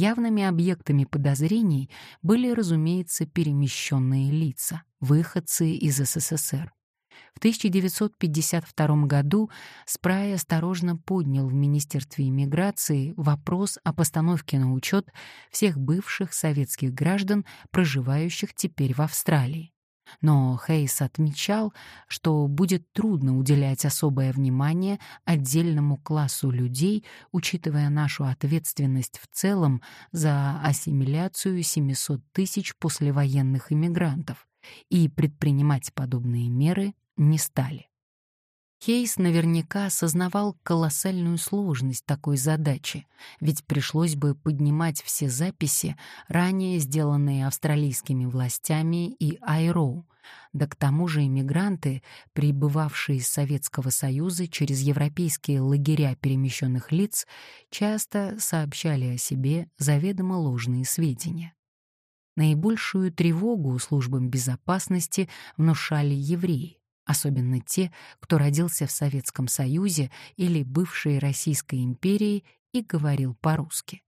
Явными объектами подозрений были, разумеется, перемещенные лица, выходцы из СССР. В 1952 году Спрай осторожно поднял в Министерстве иммиграции вопрос о постановке на учет всех бывших советских граждан, проживающих теперь в Австралии. Но Хейс отмечал, что будет трудно уделять особое внимание отдельному классу людей, учитывая нашу ответственность в целом за ассимиляцию 700 тысяч послевоенных иммигрантов, и предпринимать подобные меры не стали. Кейс наверняка осознавал колоссальную сложность такой задачи, ведь пришлось бы поднимать все записи, ранее сделанные австралийскими властями и Айроу, да к тому же иммигранты, прибывавшие из Советского Союза через европейские лагеря перемещенных лиц, часто сообщали о себе заведомо ложные сведения. Наибольшую тревогу службам безопасности внушали евреи особенно те, кто родился в Советском Союзе или бывшей Российской империи и говорил по-русски.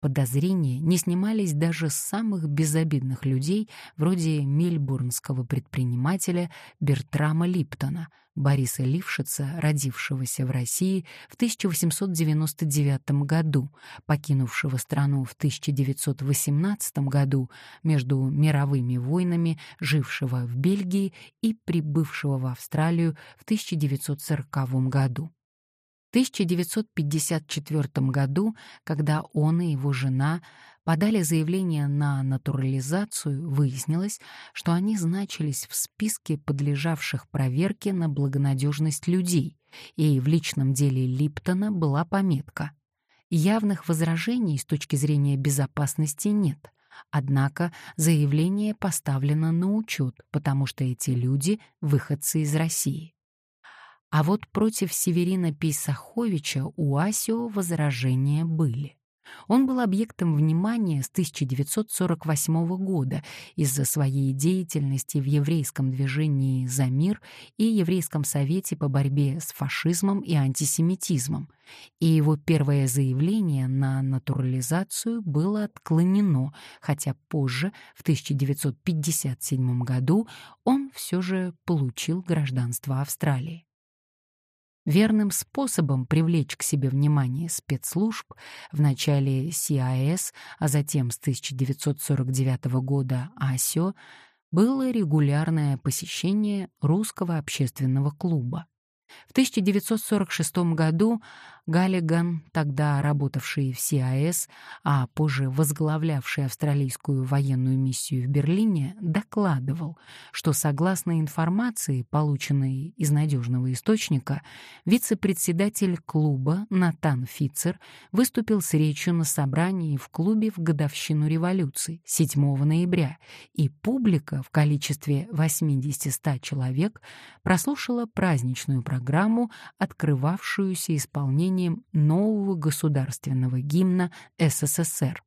Подозрения не снимались даже с самых безобидных людей, вроде мельбурнского предпринимателя Бертрама Липтона, Бориса Лившица, родившегося в России в 1899 году, покинувшего страну в 1918 году между мировыми войнами, жившего в Бельгии и прибывшего в Австралию в 1940 году. 1954 году, когда он и его жена подали заявление на натурализацию, выяснилось, что они значились в списке подлежавших проверке на благонадежность людей, и в личном деле Липтона была пометка. Явных возражений с точки зрения безопасности нет, однако заявление поставлено на учет, потому что эти люди — выходцы из России. А вот против Северина Пейсаховича у Асио возражения были. Он был объектом внимания с 1948 года из-за своей деятельности в еврейском движении «За мир» и Еврейском совете по борьбе с фашизмом и антисемитизмом, и его первое заявление на натурализацию было отклонено, хотя позже, в 1957 году, он все же получил гражданство Австралии. Верным способом привлечь к себе внимание спецслужб в начале СИАС, а затем с 1949 года АСИО, было регулярное посещение русского общественного клуба. В 1946 году Галлиган, тогда работавший в СИАС, а позже возглавлявший австралийскую военную миссию в Берлине, докладывал, что согласно информации, полученной из надежного источника, вице-председатель клуба Натан Фицер выступил с речью на собрании в клубе в годовщину революции 7 ноября, и публика в количестве 80-100 человек прослушала праздничную программу, открывавшуюся исполнением исполнением нового государственного гимна СССР.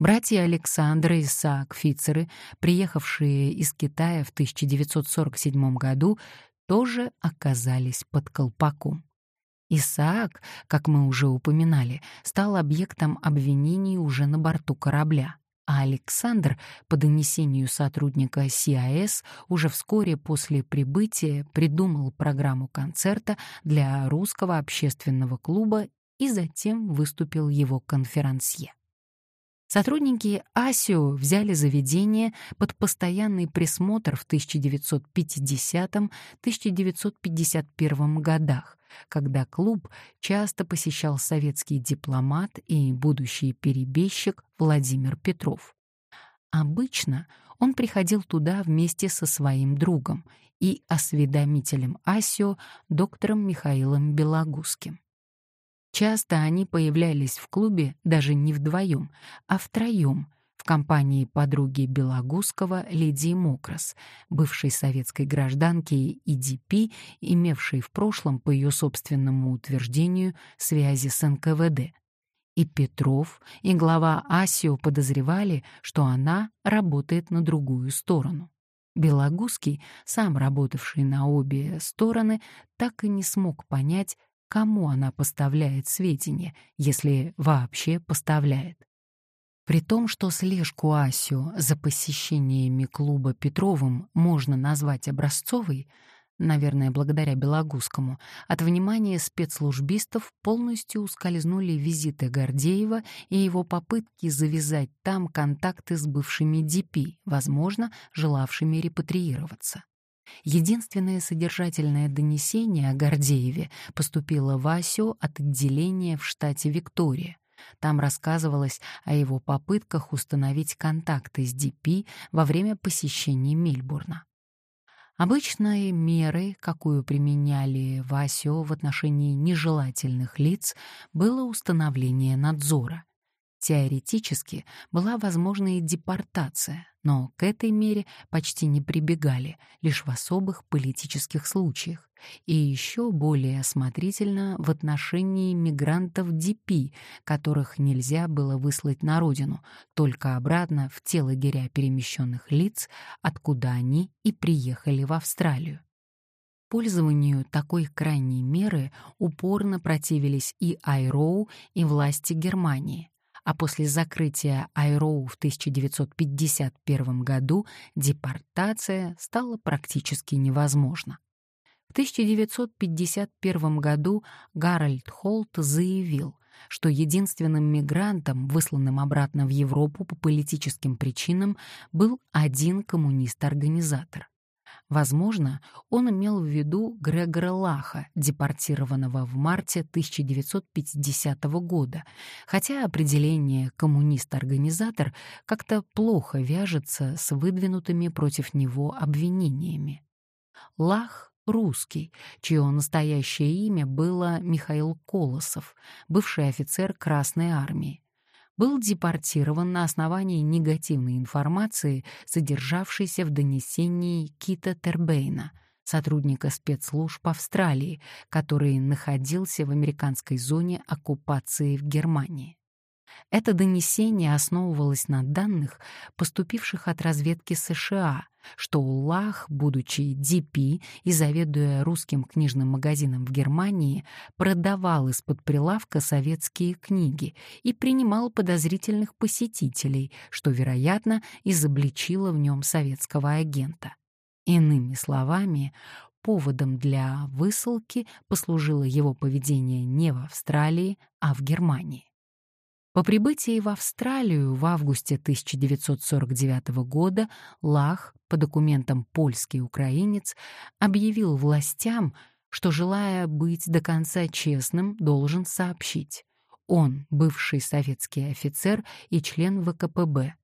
Братья Александр и Исаак Фицеры, приехавшие из Китая в 1947 году, тоже оказались под колпаком. Исаак, как мы уже упоминали, стал объектом обвинений уже на борту корабля а Александр, по донесению сотрудника СИАС, уже вскоре после прибытия придумал программу концерта для русского общественного клуба и затем выступил его конферансье. Сотрудники АСИО взяли заведение под постоянный присмотр в 1950-1951 годах, когда клуб часто посещал советский дипломат и будущий перебежчик Владимир Петров. Обычно он приходил туда вместе со своим другом и осведомителем АСИО доктором Михаилом Белогузским. Часто они появлялись в клубе даже не вдвоем, а втроем в компании подруги Белогузского Лидии Мокрас, бывшей советской гражданки ИДП, имевшей в прошлом, по ее собственному утверждению, связи с НКВД. И Петров, и глава АСИО подозревали, что она работает на другую сторону. Белогузский, сам работавший на обе стороны, так и не смог понять, кому она поставляет сведения, если вообще поставляет. При том, что слежку Асю за посещениями клуба Петровым можно назвать образцовой, наверное, благодаря Белогузскому, от внимания спецслужбистов полностью ускользнули визиты Гордеева и его попытки завязать там контакты с бывшими ДП, возможно, желавшими репатриироваться. Единственное содержательное донесение о Гордееве поступило Васю от отделения в штате Виктория — там рассказывалось о его попытках установить контакты с ДП во время посещения Мельбурна. Обычной мерой, какую применяли Васю в отношении нежелательных лиц, было установление надзора. Теоретически была возможна и депортация, но к этой мере почти не прибегали, лишь в особых политических случаях, и еще более осмотрительно в отношении мигрантов ДП, которых нельзя было выслать на родину, только обратно в те лагеря перемещенных лиц, откуда они и приехали в Австралию. Пользованию такой крайней меры упорно противились и Айроу, и власти Германии а после закрытия Айроу в 1951 году депортация стала практически невозможна. В 1951 году Гарольд Холт заявил, что единственным мигрантом, высланным обратно в Европу по политическим причинам, был один коммунист-организатор. Возможно, он имел в виду Грегора Лаха, депортированного в марте 1950 года, хотя определение «коммунист-организатор» как-то плохо вяжется с выдвинутыми против него обвинениями. Лах — русский, чье настоящее имя было Михаил Колосов, бывший офицер Красной армии был депортирован на основании негативной информации, содержавшейся в донесении Кита Тербейна, сотрудника спецслужб Австралии, который находился в американской зоне оккупации в Германии. Это донесение основывалось на данных, поступивших от разведки США, что Уллах, будучи ДП и заведуя русским книжным магазином в Германии, продавал из-под прилавка советские книги и принимал подозрительных посетителей, что, вероятно, изобличило в нем советского агента. Иными словами, поводом для высылки послужило его поведение не в Австралии, а в Германии. По прибытии в Австралию в августе 1949 года Лах, по документам польский украинец, объявил властям, что, желая быть до конца честным, должен сообщить. Он — бывший советский офицер и член ВКПБ.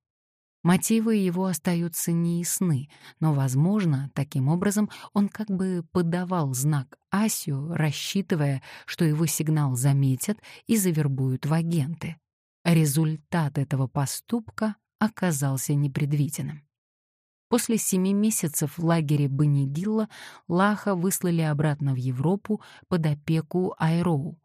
Мотивы его остаются неясны, но, возможно, таким образом он как бы подавал знак Асю, рассчитывая, что его сигнал заметят и завербуют в агенты. Результат этого поступка оказался непредвиденным. После семи месяцев в лагере Банигилла Лаха выслали обратно в Европу под опеку Айроу.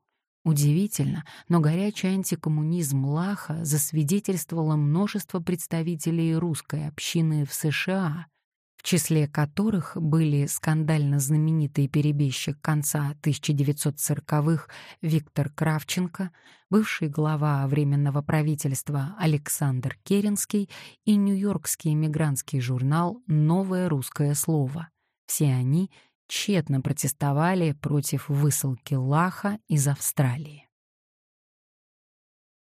Удивительно, но горячий антикоммунизм Лаха засвидетельствовало множество представителей русской общины в США — в числе которых были скандально знаменитый перебежчик конца 1940-х Виктор Кравченко, бывший глава Временного правительства Александр Керенский и нью-йоркский эмигрантский журнал «Новое русское слово». Все они тщетно протестовали против высылки Лаха из Австралии.